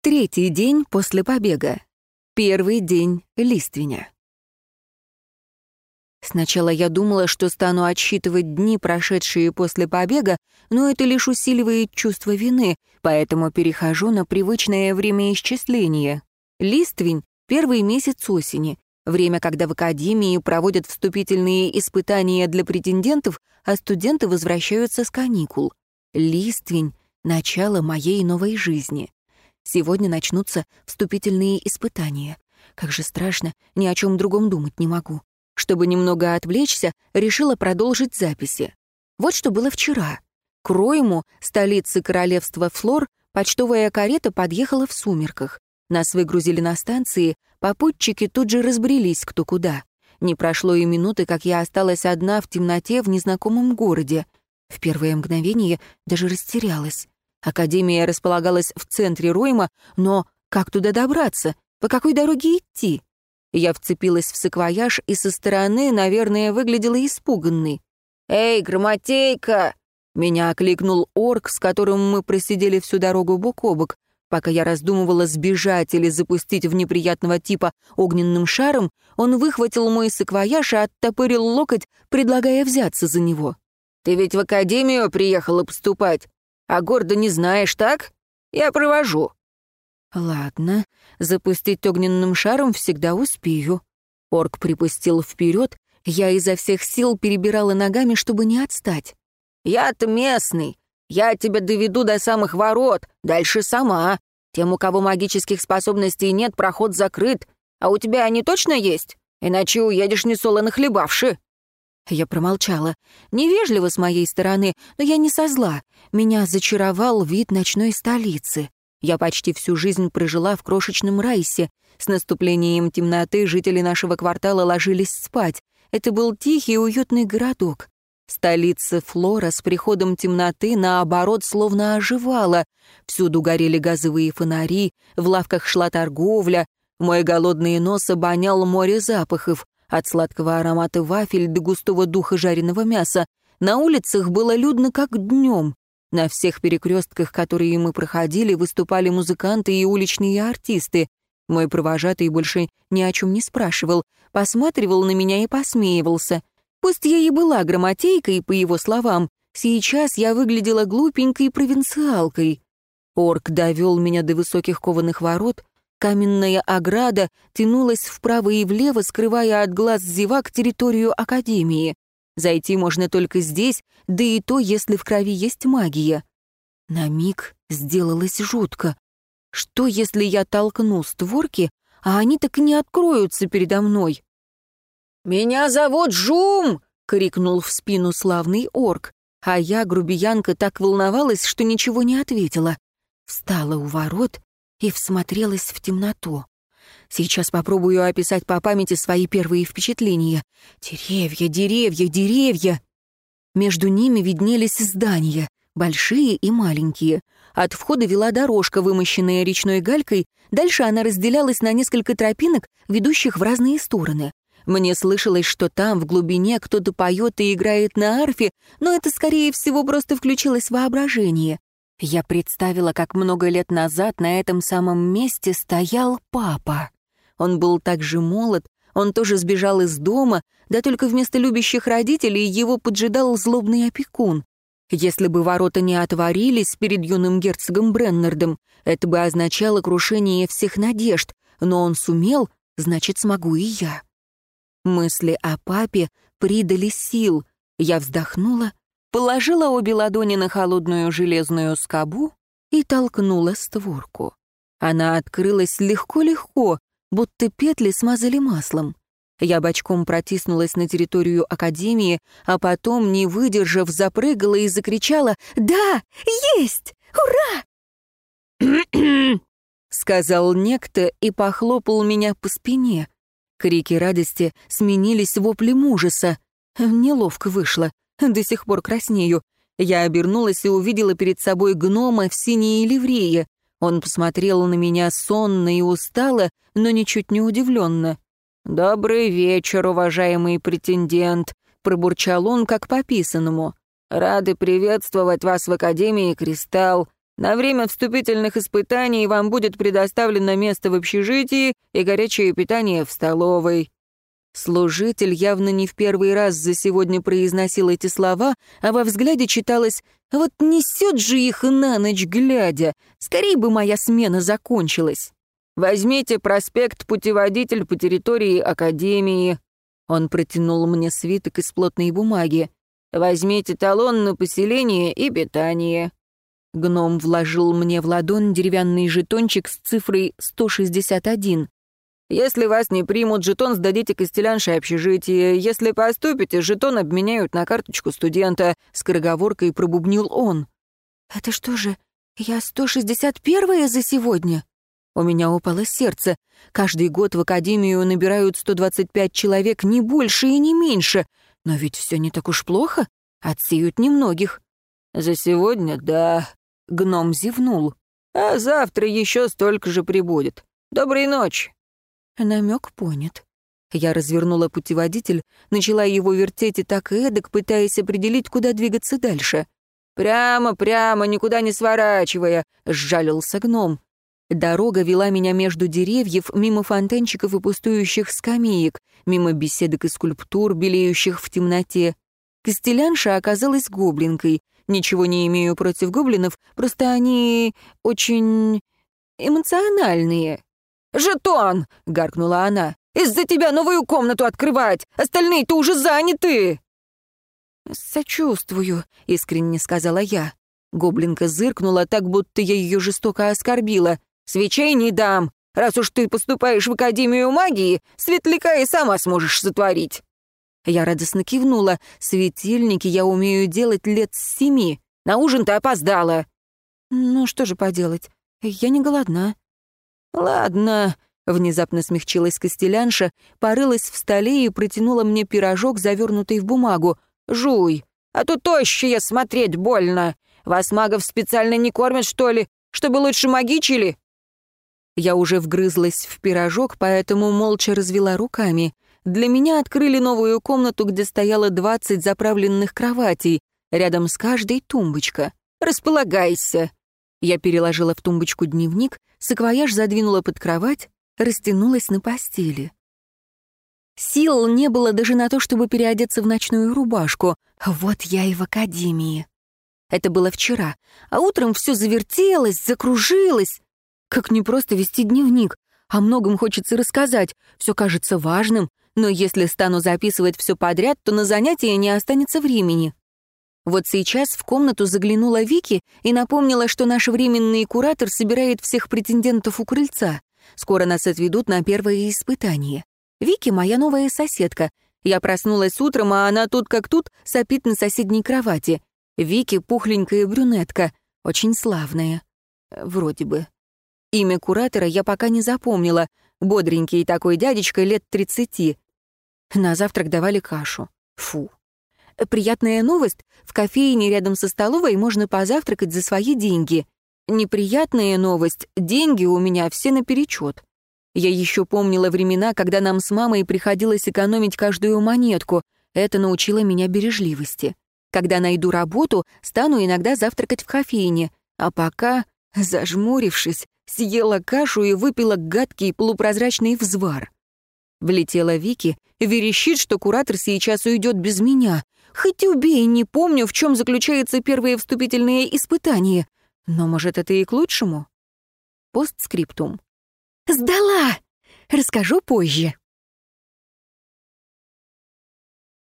Третий день после побега. Первый день лиственя. Сначала я думала, что стану отсчитывать дни, прошедшие после побега, но это лишь усиливает чувство вины, поэтому перехожу на привычное время исчисления. Листвень — первый месяц осени, время, когда в академии проводят вступительные испытания для претендентов, а студенты возвращаются с каникул. Листвень — начало моей новой жизни. Сегодня начнутся вступительные испытания. Как же страшно, ни о чем другом думать не могу. Чтобы немного отвлечься, решила продолжить записи. Вот что было вчера. К Ройму, столице королевства Флор, почтовая карета подъехала в сумерках. Нас выгрузили на станции, попутчики тут же разбрелись кто куда. Не прошло и минуты, как я осталась одна в темноте в незнакомом городе. В первое мгновение даже растерялась. Академия располагалась в центре Ройма, но как туда добраться? По какой дороге идти? Я вцепилась в саквояж и со стороны, наверное, выглядела испуганной. «Эй, грамотейка!» Меня окликнул орк, с которым мы просидели всю дорогу бок о бок. Пока я раздумывала сбежать или запустить в неприятного типа огненным шаром, он выхватил мой саквояж и оттопырил локоть, предлагая взяться за него. «Ты ведь в академию приехала поступать. А гордо не знаешь, так? Я провожу». «Ладно, запустить огненным шаром всегда успею». Орк припустил вперед, я изо всех сил перебирала ногами, чтобы не отстать. «Я-то местный. Я тебя доведу до самых ворот, дальше сама. Тем, у кого магических способностей нет, проход закрыт. А у тебя они точно есть? Иначе уедешь несолоно хлебавши». Я промолчала. Невежливо с моей стороны, но я не со зла. Меня зачаровал вид ночной столицы. Я почти всю жизнь прожила в крошечном райсе. С наступлением темноты жители нашего квартала ложились спать. Это был тихий уютный городок. Столица Флора с приходом темноты, наоборот, словно оживала. Всюду горели газовые фонари, в лавках шла торговля. Мой голодный нос обонял море запахов. От сладкого аромата вафель до густого духа жареного мяса на улицах было людно как днем. На всех перекрестках, которые мы проходили, выступали музыканты и уличные артисты. Мой провожатый больше ни о чем не спрашивал, посматривал на меня и посмеивался. Пусть я и была грамотейкой, по его словам, сейчас я выглядела глупенькой провинциалкой. Орк довел меня до высоких кованых ворот, Каменная ограда тянулась вправо и влево, скрывая от глаз зевак территорию Академии. Зайти можно только здесь, да и то, если в крови есть магия. На миг сделалось жутко. Что, если я толкну створки, а они так и не откроются передо мной? «Меня зовут Жум!» — крикнул в спину славный орк. А я, грубиянка, так волновалась, что ничего не ответила. Встала у ворот и всмотрелась в темноту. Сейчас попробую описать по памяти свои первые впечатления. Деревья, деревья, деревья. Между ними виднелись здания, большие и маленькие. От входа вела дорожка, вымощенная речной галькой, дальше она разделялась на несколько тропинок, ведущих в разные стороны. Мне слышалось, что там, в глубине, кто-то поет и играет на арфе, но это, скорее всего, просто включилось воображение. Я представила, как много лет назад на этом самом месте стоял папа. Он был так же молод, он тоже сбежал из дома, да только вместо любящих родителей его поджидал злобный опекун. Если бы ворота не отворились перед юным герцогом Бреннардом, это бы означало крушение всех надежд, но он сумел, значит, смогу и я. Мысли о папе придали сил. Я вздохнула положила обе ладони на холодную железную скобу и толкнула створку. Она открылась легко-легко, будто петли смазали маслом. Я бочком протиснулась на территорию Академии, а потом, не выдержав, запрыгала и закричала «Да! Есть! Ура!» сказал некто и похлопал меня по спине. Крики радости сменились воплем ужаса. Неловко вышло. До сих пор краснею. Я обернулась и увидела перед собой гнома в синей ливрее. Он посмотрел на меня сонно и устало, но ничуть не удивленно. «Добрый вечер, уважаемый претендент», — пробурчал он, как по пописанному. «Рады приветствовать вас в Академии Кристалл. На время вступительных испытаний вам будет предоставлено место в общежитии и горячее питание в столовой». Служитель явно не в первый раз за сегодня произносил эти слова, а во взгляде читалось «Вот несет же их на ночь глядя! Скорей бы моя смена закончилась!» «Возьмите проспект «Путеводитель по территории Академии». Он протянул мне свиток из плотной бумаги. «Возьмите талон на поселение и питание». Гном вложил мне в ладонь деревянный жетончик с цифрой 161. «Если вас не примут, жетон сдадите костелянше общежитие. Если поступите, жетон обменяют на карточку студента», — скороговоркой пробубнил он. «Это что же, я 161-я за сегодня?» У меня упало сердце. Каждый год в академию набирают 125 человек, не больше и не меньше. Но ведь все не так уж плохо. Отсеют немногих. «За сегодня, да», — гном зевнул. «А завтра еще столько же прибудет. Доброй ночи». Намек понят. Я развернула путеводитель, начала его вертеть и так и эдак, пытаясь определить, куда двигаться дальше. «Прямо, прямо, никуда не сворачивая», — сжалился гном. Дорога вела меня между деревьев, мимо фонтанчиков и пустующих скамеек, мимо беседок и скульптур, белеющих в темноте. Костелянша оказалась гоблинкой. Ничего не имею против гоблинов, просто они очень эмоциональные. «Жетон!» — гаркнула она. «Из-за тебя новую комнату открывать! Остальные-то уже заняты!» «Сочувствую», — искренне сказала я. Гоблинка зыркнула так, будто я ее жестоко оскорбила. «Свечей не дам. Раз уж ты поступаешь в Академию магии, светляка и сама сможешь сотворить». Я радостно кивнула. Светильники я умею делать лет с семи. На ужин ты опоздала. Ну, что же поделать? Я не голодна. Ладно, внезапно смягчилась Костелянша, порылась в столе и протянула мне пирожок, завернутый в бумагу. Жуй, а то тощие смотреть больно. Вас магов специально не кормят, что ли, чтобы лучше магичили? Я уже вгрызлась в пирожок, поэтому молча развела руками. Для меня открыли новую комнату, где стояло двадцать заправленных кроватей, рядом с каждой тумбочка. «Располагайся!» Я переложила в тумбочку дневник, саквояж задвинула под кровать, растянулась на постели. Сил не было даже на то, чтобы переодеться в ночную рубашку. Вот я и в академии. Это было вчера, а утром все завертелось, закружилось. Как не просто вести дневник. О многом хочется рассказать, все кажется важным, но если стану записывать все подряд, то на занятия не останется времени. Вот сейчас в комнату заглянула Вики и напомнила, что наш временный куратор собирает всех претендентов у крыльца. Скоро нас отведут на первое испытание. Вики — моя новая соседка. Я проснулась утром, а она тут как тут сопит на соседней кровати. Вики — пухленькая брюнетка, очень славная. Вроде бы. Имя куратора я пока не запомнила. Бодренький такой дядечка лет тридцати. На завтрак давали кашу. Фу. Приятная новость. В кофейне рядом со столовой можно позавтракать за свои деньги. Неприятная новость. Деньги у меня все наперечет. Я еще помнила времена, когда нам с мамой приходилось экономить каждую монетку. Это научило меня бережливости. Когда найду работу, стану иногда завтракать в кофейне. А пока, зажмурившись, съела кашу и выпила гадкий полупрозрачный взвар. Влетела Вики, верещит, что куратор сейчас уйдет без меня. Хоть убей, не помню, в чем заключается первое вступительное испытание. Но, может, это и к лучшему? Постскриптум. «Сдала! Расскажу позже».